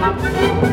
Musik